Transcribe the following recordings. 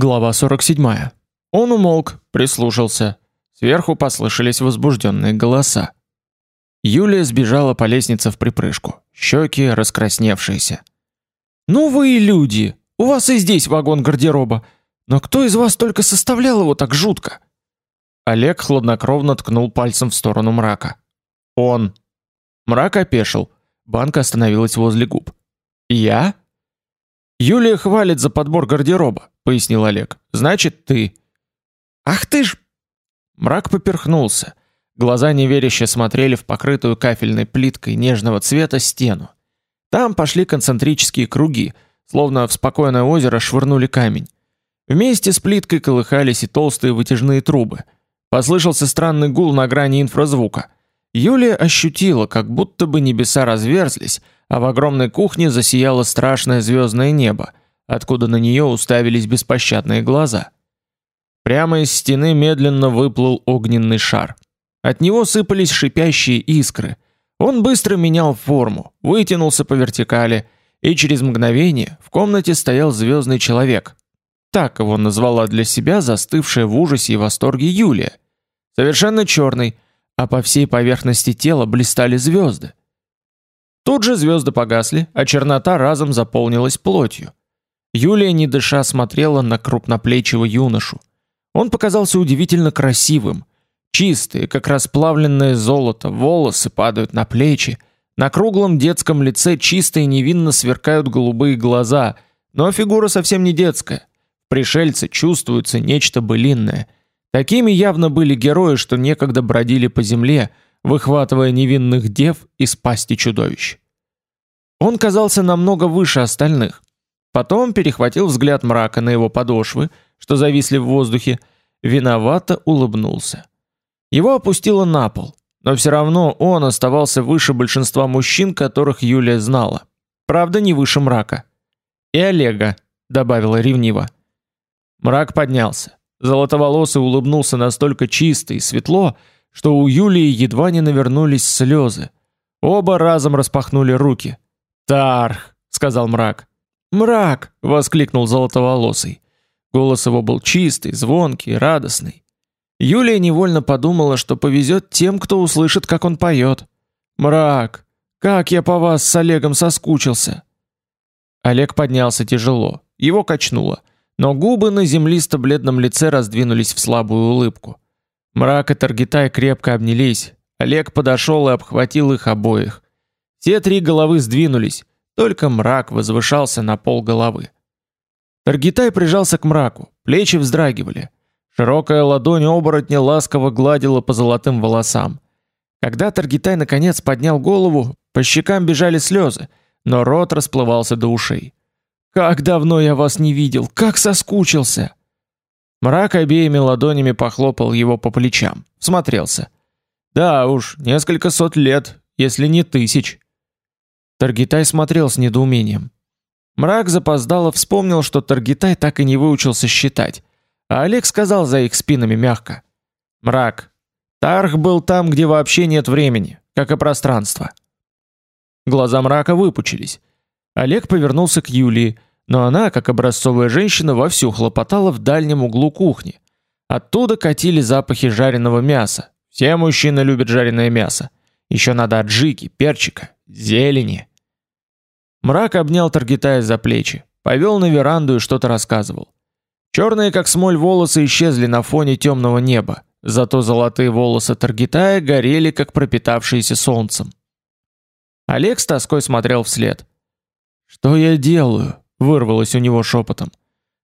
Глава 47. Он умолк, прислушался. Сверху послышались возбужденные голоса. Юлия сбежала по лестнице в припрыжку, щеки раскрасневшиеся. Ну вы и люди. У вас и здесь вагон гардероба. Но кто из вас только составлял его так жутко? Олег хладнокровно ткнул пальцем в сторону мрака. Он. Мрак опешил. Банка остановилась возле губ. Я? Юлия хвалит за подбор гардероба, пояснил Олег. Значит, ты. Ах ты ж. Мрак поперхнулся. Глаза неверяще смотрели в покрытую кафельной плиткой нежного цвета стену. Там пошли концентрические круги, словно в спокойное озеро швырнули камень. Вместе с плиткой колыхались и толстые вытяжные трубы. Послышался странный гул на грани инфразвука. Юлия ощутила, как будто бы небеса разверзлись, а в огромной кухне засияло страшное звездное небо, откуда на нее уставились беспощадные глаза. Прямо из стены медленно выплыл огненный шар. От него сыпались шипящие искры. Он быстро менял форму, вытянулся по вертикали, и через мгновение в комнате стоял звездный человек. Так его назвала для себя застывшая в ужасе и восторге Юлия. Совершенно черный, а по всей поверхности тела блистали звезды. Тут же звезды погасли, а чернота разом заполнилась плотью. Юлия, не дыша, смотрела на крупноплечего юношу. Он показался удивительно красивым. Чистые, как расплавленное золото, волосы падают на плечи. На круглом детском лице чисто и невинно сверкают голубые глаза, но фигура совсем не детская. В пришельце чувствуется нечто былинное. Такими явно были герои, что некогда бродили по земле, выхватывая невинных дев из пасти чудовищ. Он казался намного выше остальных. Потом перехватил взгляд мрака на его подошвы, что зависли в воздухе, виновато улыбнулся. Его опустило на пол, но все равно он оставался выше большинства мужчин, которых Юлия знала. Правда, не выше мрака. И Олега, добавила ревниво. Мрак поднялся. Золотоволосый улыбнулся настолько чисто и светло, что у Юлии едва не навернулись слезы. Оба разом распахнули руки. "Тарх", сказал мрак. "Мрак", воскликнул золотоволосый. Голос его был чистый, звонкий, радостный. Юлия невольно подумала, что повезет тем, кто услышит, как он поет. "Мрак, как я по вас с Олегом соскучился". Олег поднялся тяжело, его качнуло, но губы на землисто-бледном лице раздвинулись в слабую улыбку. Мрак и Таргитай крепко обнялись. Олег подошел и обхватил их обоих. Все три головы сдвинулись, только мрак возвышался на пол головы. Таргитай прижался к мраку, плечи вздрагивали. Широкая ладонь оборотня ласково гладила по золотым волосам. Когда Таргитай наконец поднял голову, по щекам бежали слезы, но рот расплывался до ушей. Как давно я вас не видел, как соскучился. Мрак обеими ладонями похлопал его по плечам, смотрелся. Да уж, несколько сот лет, если не тысяч. Таргитай смотрел с недоумением. Мрак запоздало вспомнил, что Таргитай так и не выучился считать. А Олег сказал за их спинами мягко: "Мрак, Тарх был там, где вообще нет времени, как и пространства". Глаза Мрака выпучились. Олег повернулся к Юлии, но она, как образцовая женщина, вовсю хлопотала в дальнем углу кухни. Оттуда катили запахи жареного мяса. Все мужчины любят жареное мясо. Еще надо аджики, перчика, зелени. Мрак обнял Таргитая за плечи, повел на веранду и что-то рассказывал. Черные как смоль волосы исчезли на фоне темного неба, зато золотые волосы Таргитая горели как пропитавшиеся солнцем. Олег с тоской смотрел вслед. Что я делаю? Вырвалось у него шепотом.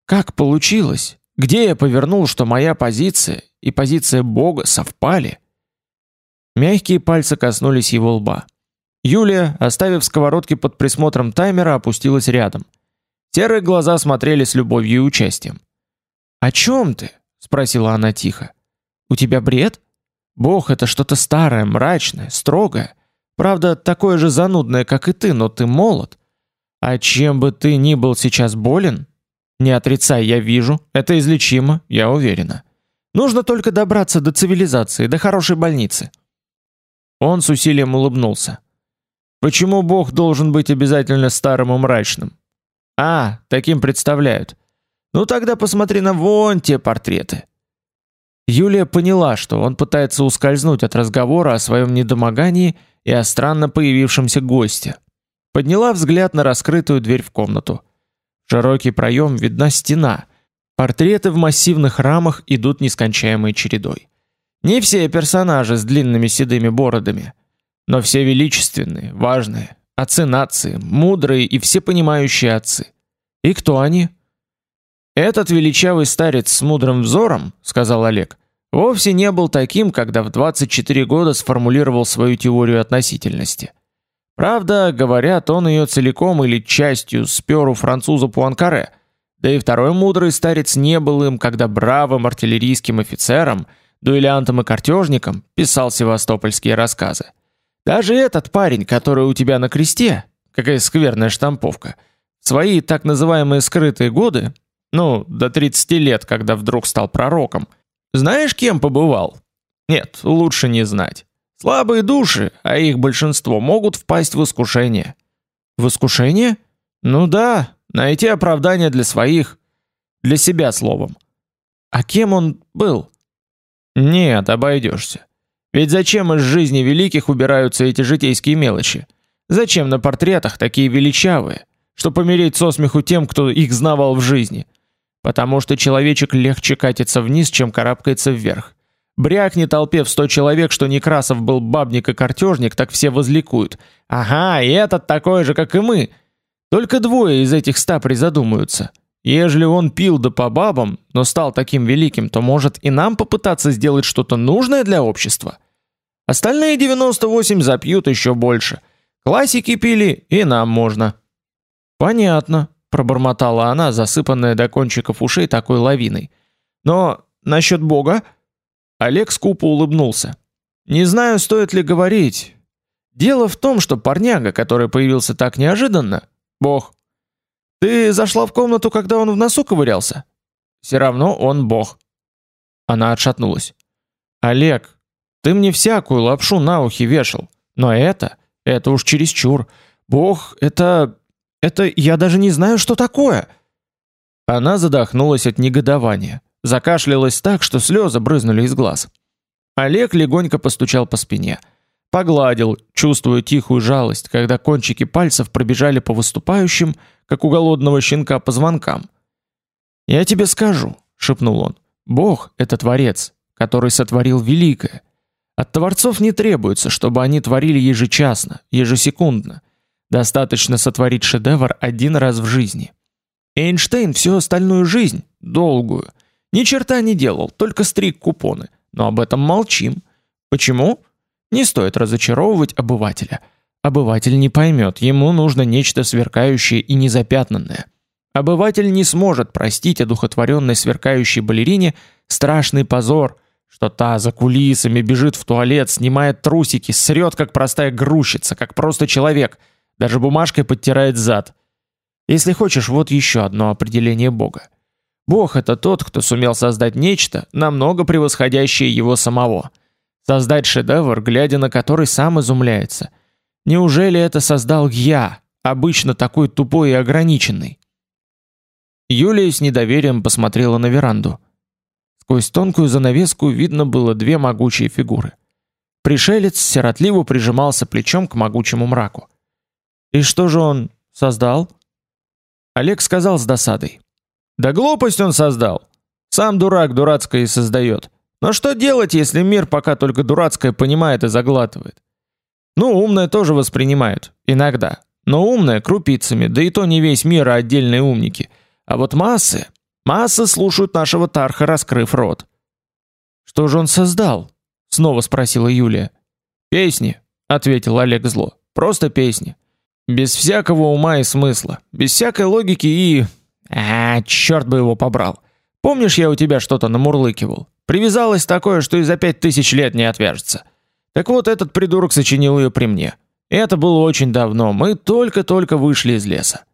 Как получилось? Где я повернул, что моя позиция и позиция Бога совпали? Мягкие пальцы коснулись его лба. Юлия, оставив сковородки под присмотром таймера, опустилась рядом. Серые глаза смотрели с любовью и участием. "О чем ты?" спросила она тихо. "У тебя бред? Бог это что-то старое, мрачное, строгое. Правда, такое же занудное, как и ты, но ты молод. А чем бы ты ни был сейчас болен, не отрицай, я вижу, это излечимо, я уверена. Нужно только добраться до цивилизации, до хорошей больницы. Он с усилием улыбнулся. Почему Бог должен быть обязательно старым и мрачным? А, таким представляют. Ну тогда посмотри на вон те портреты. Юлия поняла, что он пытается ускользнуть от разговора о своем недомогании и о странно появившемся госте. Подняла взгляд на раскрытую дверь в комнату. В широкий проем видна стена. Портреты в массивных рамах идут нескончаемой чередой. Не все персонажи с длинными седыми бородами, но все величественные, важные, отцы нации, мудрые и всепонимающие отцы. И кто они? Этот величавый старец с мудрым взором, сказал Олег, вовсе не был таким, когда в 24 года сформулировал свою теорию относительности. Правда, говорят, он ее целиком или частью спер у француза Пуанкаре. Да и второй мудрый старец не был им, когда бравым артиллерийским офицером – дуэлянтом и картежником, писал севастопольские рассказы. Даже этот парень, который у тебя на кресте, какая скверная штамповка, свои так называемые скрытые годы, ну, до 30 лет, когда вдруг стал пророком, знаешь, кем побывал? Нет, лучше не знать. Слабые души, а их большинство, могут впасть в искушение. В искушение? Ну да, найти оправдание для своих, для себя словом. А кем он был? Нет, обойдешься. Ведь зачем из жизни великих убираются эти житейские мелочи? Зачем на портретах такие величавые, что помереть со смеху тем, кто их знавал в жизни? Потому что человечек легче катится вниз, чем карабкается вверх. Брякни толпе в сто человек, что Некрасов был бабник и картежник, так все возликуют. Ага, и этот такой же, как и мы. Только двое из этих ста призадумаются – Ежели он пил да по бабам, но стал таким великим, то может и нам попытаться сделать что-то нужное для общества. Остальные 98 запьют еще больше. Классики пили, и нам можно. Понятно, пробормотала она, засыпанная до кончиков ушей такой лавиной. Но насчет Бога? Олег скупо улыбнулся. Не знаю, стоит ли говорить. Дело в том, что парняга, который появился так неожиданно, Бог, ты зашла в комнату, когда он в носу ковырялся? Все равно он бог. Она отшатнулась. Олег, ты мне всякую лапшу на ухи вешал, но это, это уж чересчур. Бог, это это я даже не знаю, что такое. Она задохнулась от негодования, закашлялась так, что слезы брызнули из глаз. Олег легонько постучал по спине. Погладил, чувствуя тихую жалость, когда кончики пальцев пробежали по выступающим, как у голодного щенка по звонкам. «Я тебе скажу», — шепнул он, — «Бог — это Творец, который сотворил великое. От творцов не требуется, чтобы они творили ежечасно, ежесекундно. Достаточно сотворить шедевр один раз в жизни. Эйнштейн всю остальную жизнь, долгую, ни черта не делал, только стриг купоны, но об этом молчим. Почему? Не стоит разочаровывать обывателя. Обыватель не поймет, ему нужно нечто сверкающее и незапятнанное. Обыватель не сможет простить одухотворенной сверкающей балерине страшный позор, что та за кулисами бежит в туалет, снимает трусики, срет как простая грузчица, как просто человек, даже бумажкой подтирает зад. Если хочешь, вот еще одно определение Бога. Бог это тот, кто сумел создать нечто, намного превосходящее его самого – Создать шедевр, глядя на который сам изумляется. Неужели это создал я, обычно такой тупой и ограниченный? Юлия с недоверием посмотрела на веранду. Сквозь тонкую занавеску видно было две могучие фигуры. Пришелец сиротливо прижимался плечом к могучему мраку. И что же он создал? Олег сказал с досадой: "Да глупость он создал. Сам дурак дурацкое и создает. Но что делать, если мир пока только дурацкое понимает и заглатывает? Ну, умное тоже воспринимают, иногда. Но умное крупицами, да и то не весь мир, а отдельные умники. А вот массы, массы слушают нашего Тарха, раскрыв рот. Что же он создал? Снова спросила Юлия. Песни, ответил Олег зло. Просто песни. Без всякого ума и смысла, без всякой логики и... А, черт бы его побрал. Помнишь, я у тебя что-то намурлыкивал? Привязалось такое, что и за пять тысяч лет не отвяжется. Так вот, этот придурок сочинил ее при мне. Это было очень давно, мы только-только вышли из леса.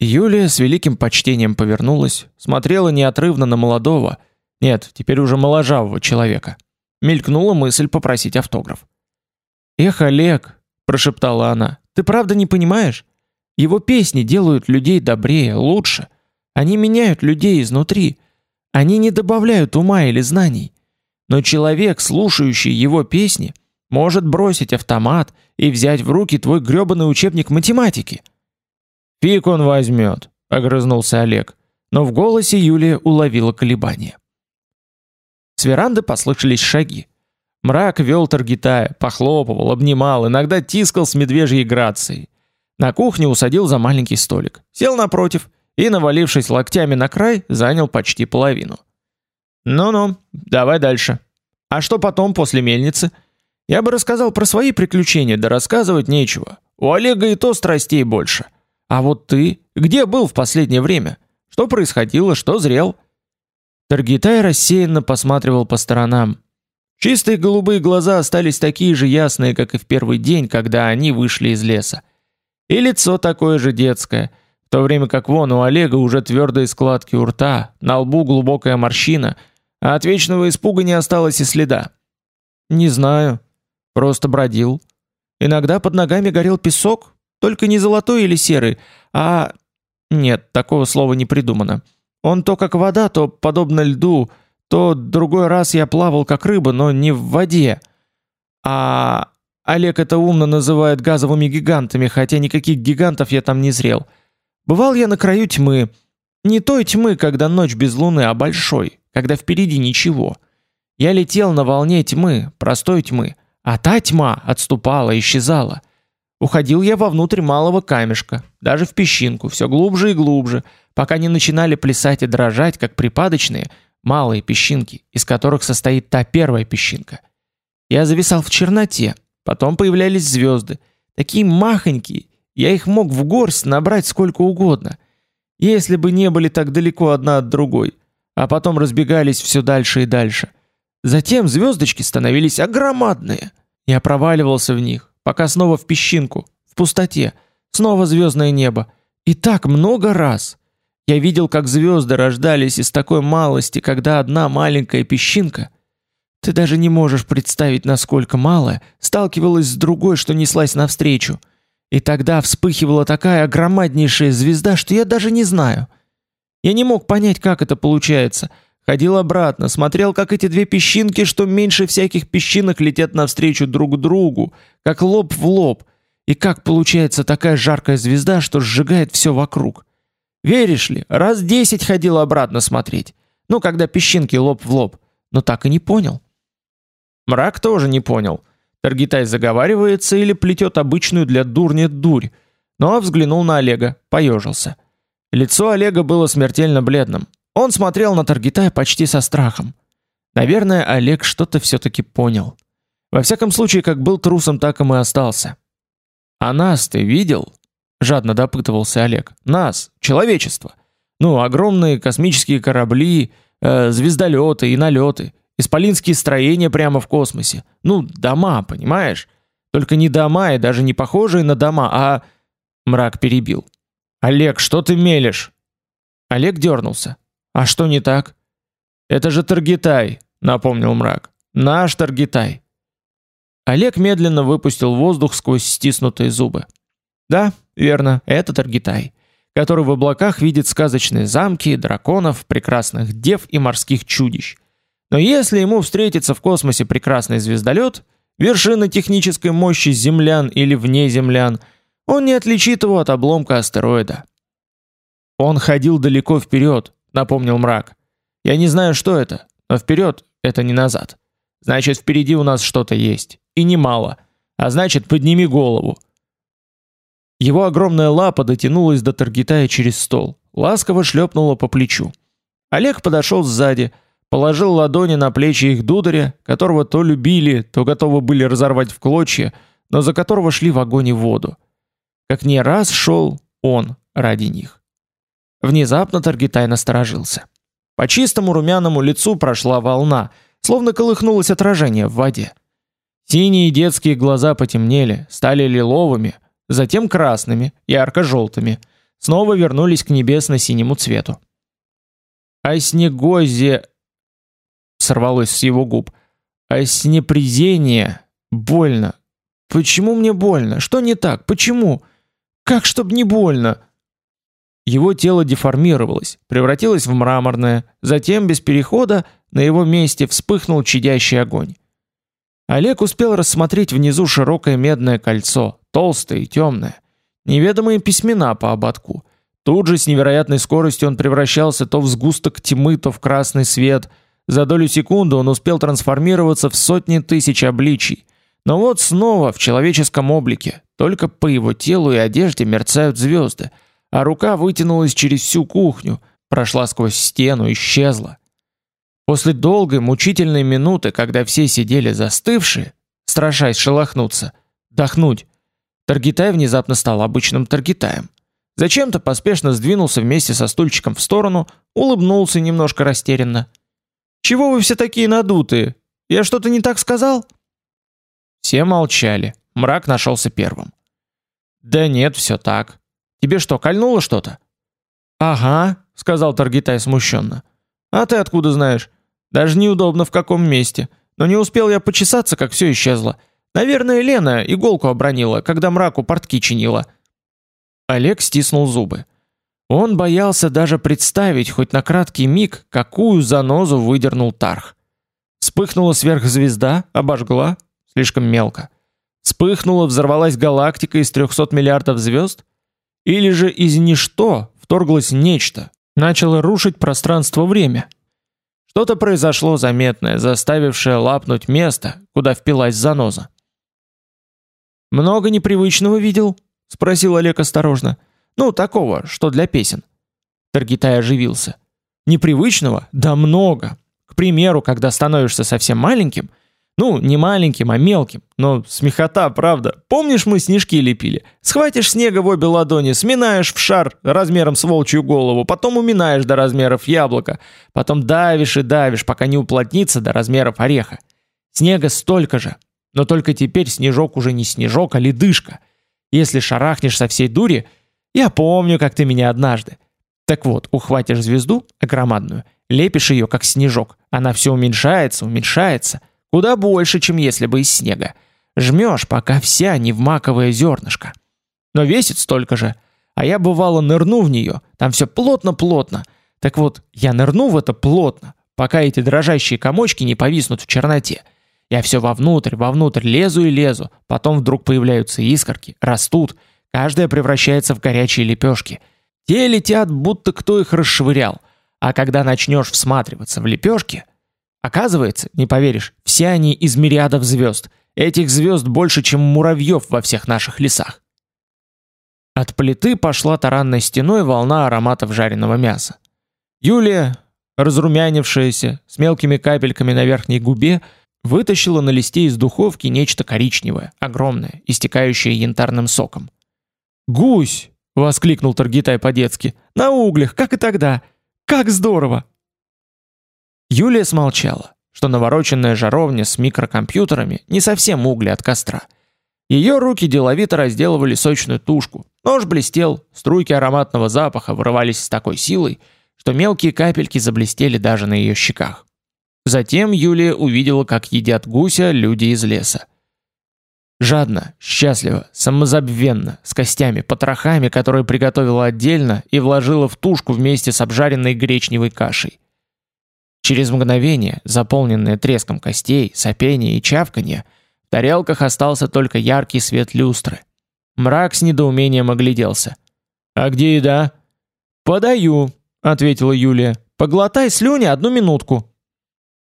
Юлия с великим почтением повернулась, смотрела неотрывно на молодого, нет, теперь уже моложавого человека. Мелькнула мысль попросить автограф. «Эх, Олег!» – прошептала она. «Ты правда не понимаешь? Его песни делают людей добрее, лучше. Они меняют людей изнутри. Они не добавляют ума или знаний. Но человек, слушающий его песни, может бросить автомат и взять в руки твой грёбаный учебник математики. Фиг он возьмет, огрызнулся Олег, но в голосе Юлия уловила колебание. С веранды послышались шаги. Мрак вел Таргитая, похлопывал, обнимал, иногда тискал с медвежьей грацией. На кухне усадил за маленький столик, сел напротив и, навалившись локтями на край, занял почти половину. Ну-ну, давай дальше. А что потом после мельницы? Я бы рассказал про свои приключения, да рассказывать нечего. У Олега и то страстей больше. А вот ты, где был в последнее время? Что происходило, что зрел? Таргитай рассеянно посматривал по сторонам. Чистые голубые глаза остались такие же ясные, как и в первый день, когда они вышли из леса. И лицо такое же детское, в то время как вон у Олега уже твердые складки у рта, на лбу глубокая морщина, а от вечного испуга не осталось и следа. Не знаю, просто бродил. Иногда под ногами горел песок, только не золотой или серый, а нет, такого слова не придумано. Он то как вода, то подобно льду, то другой раз я плавал как рыба, но не в воде. А Олег это умно называет газовыми гигантами, хотя никаких гигантов я там не зрел. Бывал я на краю тьмы, не той тьмы, когда ночь без луны, а большой, когда впереди ничего. Я летел на волне тьмы, простой тьмы, а та тьма отступала, исчезала. Уходил я вовнутрь малого камешка, даже в песчинку, все глубже и глубже, пока не начинали плясать и дрожать, как припадочные, малые песчинки, из которых состоит та первая песчинка. Я зависал в черноте, потом появлялись звезды, такие махонькие, я их мог в горсть набрать сколько угодно, если бы не были так далеко одна от другой, а потом разбегались все дальше и дальше. Затем звездочки становились огромадные. Я проваливался в них, пока снова в песчинку, в пустоте, снова звездное небо. И так много раз. Я видел, как звезды рождались из такой малости, когда одна маленькая песчинка, ты даже не можешь представить, насколько малая, сталкивалась с другой, что неслась навстречу. И тогда вспыхивала такая огромнейшая звезда, что я даже не знаю. Я не мог понять, как это получается — Ходил обратно, смотрел, как эти две песчинки, что меньше всяких песчинок, летят навстречу друг другу, как лоб в лоб, и как получается такая жаркая звезда, что сжигает все вокруг. Веришь ли, раз десять ходил обратно смотреть. Ну, когда песчинки лоб в лоб, но так и не понял. Мрак тоже не понял. Таргитай заговаривается или плетет обычную для дурни дурь, но взглянул на Олега, поежился. Лицо Олега было смертельно бледным. Он смотрел на Таргитая почти со страхом. Наверное, Олег что-то все-таки понял. Во всяком случае, как был трусом, так и мы остался. «А нас ты видел?» — жадно допытывался Олег. «Нас, человечество. Ну, огромные космические корабли, э, звездолеты и налеты, исполинские строения прямо в космосе. Ну, дома, понимаешь? Только не дома и даже не похожие на дома, а...» Мрак перебил. «Олег, что ты мелешь?» Олег дернулся. А что не так? Это же Таргитай, напомнил мрак. Наш Таргитай. Олег медленно выпустил воздух сквозь стиснутые зубы. Да, верно, это Таргитай, который в облаках видит сказочные замки, драконов, прекрасных дев и морских чудищ. Но если ему встретится в космосе прекрасный звездолет, вершина технической мощи землян или вне землян, он не отличит его от обломка астероида. Он ходил далеко вперед, напомнил мрак. Я не знаю, что это, но вперед это не назад. Значит, впереди у нас что-то есть, и немало. А значит, подними голову. Его огромная лапа дотянулась до Таргитая через стол, ласково шлепнула по плечу. Олег подошел сзади, положил ладони на плечи их дударя, которого то любили, то готовы были разорвать в клочья, но за которого шли в огонь и воду. Как не раз шел он ради них. Внезапно Таргитай насторожился. По чистому румяному лицу прошла волна, словно колыхнулось отражение в воде. Синие детские глаза потемнели, стали лиловыми, затем красными, ярко-желтыми, снова вернулись к небесно-синему цвету. А снегозе сорвалось с его губ. А снепрезение больно. Почему мне больно? Что не так? Почему? Как чтоб не больно? его тело деформировалось, превратилось в мраморное, затем без перехода на его месте вспыхнул чадящий огонь. Олег успел рассмотреть внизу широкое медное кольцо, толстое и темное, неведомые письмена по ободку. Тут же с невероятной скоростью он превращался то в сгусток тьмы, то в красный свет. За долю секунды он успел трансформироваться в сотни тысяч обличий. Но вот снова в человеческом облике, только по его телу и одежде мерцают звезды — а рука вытянулась через всю кухню, прошла сквозь стену, исчезла. После долгой мучительной минуты, когда все сидели застывшие, страшась шелохнуться, дохнуть, Таргитай внезапно стал обычным Таргитаем. Зачем-то поспешно сдвинулся вместе со стульчиком в сторону, улыбнулся немножко растерянно. «Чего вы все такие надутые? Я что-то не так сказал?» Все молчали. Мрак нашелся первым. «Да нет, все так. Тебе что, кольнуло что-то? Ага, сказал Таргитай смущенно. А ты откуда знаешь? Даже неудобно в каком месте. Но не успел я почесаться, как все исчезло. Наверное, Лена иголку обронила, когда мраку портки чинила. Олег стиснул зубы. Он боялся даже представить хоть на краткий миг, какую занозу выдернул Тарх. Вспыхнула сверхзвезда, обожгла, слишком мелко. Вспыхнула, взорвалась галактика из 300 миллиардов звезд? Или же из ничто вторглось нечто, начало рушить пространство-время. Что-то произошло заметное, заставившее лапнуть место, куда впилась заноза. Много непривычного видел? спросил Олег осторожно. Ну, такого, что для песен. Таргитай оживился. Непривычного? Да много. К примеру, когда становишься совсем маленьким, ну, не маленьким, а мелким. Но смехота, правда. Помнишь, мы снежки лепили? Схватишь снега в обе ладони, сминаешь в шар размером с волчью голову, потом уминаешь до размеров яблока, потом давишь и давишь, пока не уплотнится до размеров ореха. Снега столько же, но только теперь снежок уже не снежок, а ледышка. Если шарахнешь со всей дури, я помню, как ты меня однажды. Так вот, ухватишь звезду, огромадную, лепишь ее как снежок, она все уменьшается, уменьшается, Куда больше, чем если бы из снега. Жмешь, пока вся не в маковое зернышко. Но весит столько же. А я бывало нырну в нее, там все плотно-плотно. Так вот, я нырну в это плотно, пока эти дрожащие комочки не повиснут в черноте. Я все вовнутрь, вовнутрь лезу и лезу. Потом вдруг появляются искорки, растут. Каждая превращается в горячие лепешки. Те летят, будто кто их расшвырял. А когда начнешь всматриваться в лепешки, Оказывается, не поверишь, все они из мириадов звезд. Этих звезд больше, чем муравьев во всех наших лесах. От плиты пошла таранной стеной волна ароматов жареного мяса. Юлия, разрумянившаяся, с мелкими капельками на верхней губе, вытащила на листе из духовки нечто коричневое, огромное, истекающее янтарным соком. «Гусь!» — воскликнул Таргитай по-детски. «На углях, как и тогда! Как здорово!» Юлия смолчала, что навороченная жаровня с микрокомпьютерами не совсем угли от костра. Ее руки деловито разделывали сочную тушку. Нож блестел, струйки ароматного запаха вырывались с такой силой, что мелкие капельки заблестели даже на ее щеках. Затем Юлия увидела, как едят гуся люди из леса. Жадно, счастливо, самозабвенно, с костями, потрохами, которые приготовила отдельно и вложила в тушку вместе с обжаренной гречневой кашей. Через мгновение, заполненное треском костей, сопение и чавканье, в тарелках остался только яркий свет люстры. Мрак с недоумением огляделся. «А где еда?» «Подаю», — ответила Юлия. «Поглотай слюни одну минутку».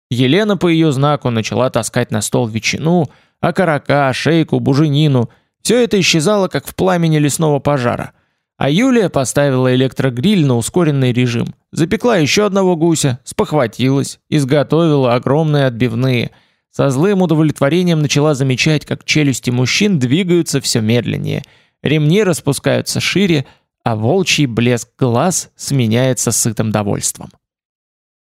Елена по ее знаку начала таскать на стол ветчину, окорока, шейку, буженину. Все это исчезало, как в пламени лесного пожара — а Юлия поставила электрогриль на ускоренный режим, запекла еще одного гуся, спохватилась, изготовила огромные отбивные. Со злым удовлетворением начала замечать, как челюсти мужчин двигаются все медленнее, ремни распускаются шире, а волчий блеск глаз сменяется сытым довольством.